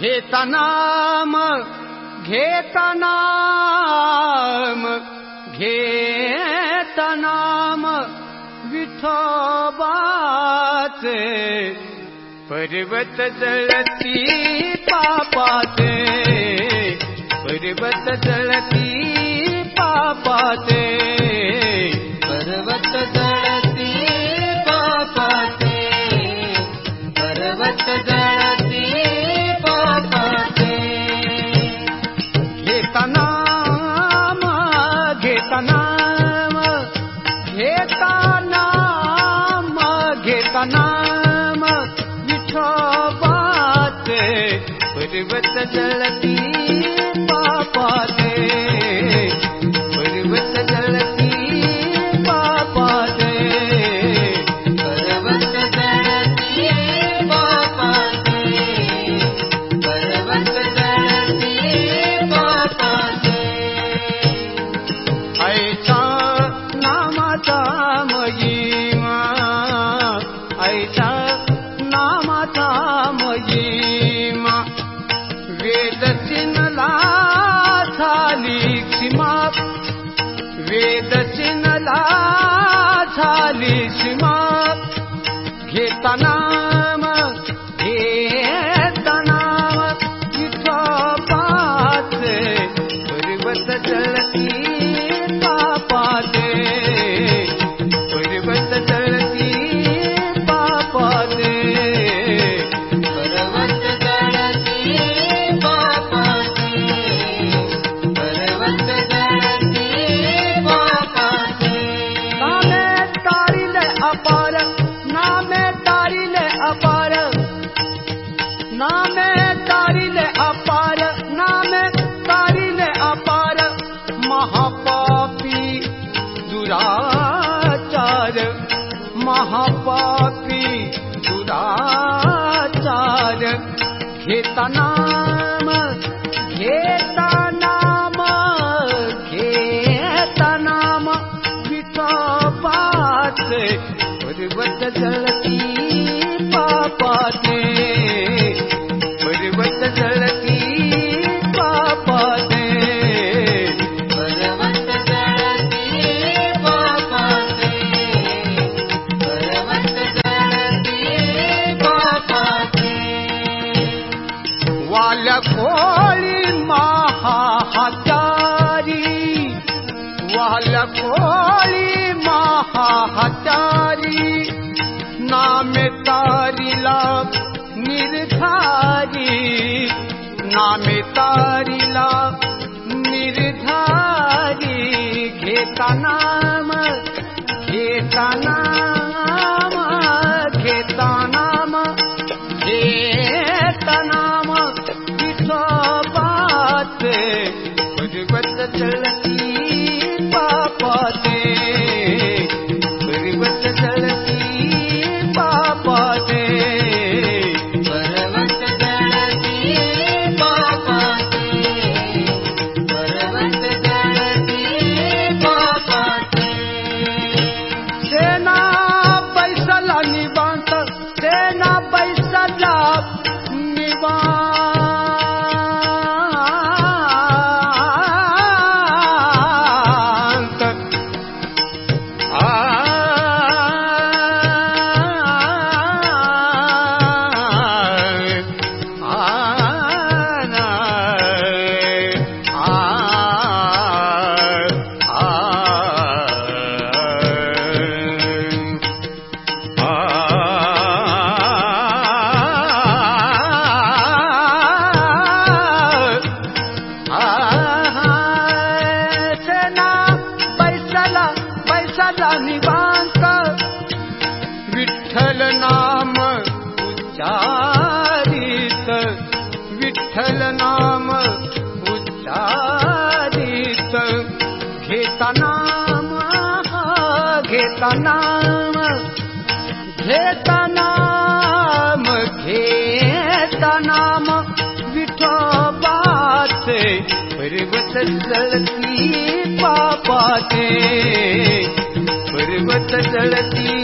घेता नाम घेता नाम घेता नाम विठोबाचे पर्वत जळती पापाचे पर्वत जळती पापाचे पर्वत जळती पापाचे सीमा वेद चिनला झाली सीमा घेता अपार नामे तारिले अपार महापापी दुराचार। महापापी दुराचार। घेता नाम घेता नाम विठोबाचे पर्वत जळती वाल्या कोळी महाहाचारी नामे तारिला निर्धारी नामे तारिला निर्धारी घेता नाम घेता नाम घेता बैसला निवांत विठ्ठल नाम उच्चारित विठ्ठल नाम उच्चारित। घेता नाम घेता नाम घेता नाम घेता नाम विठोबाचे पर्वत जळती पापाचे पर्वत जळती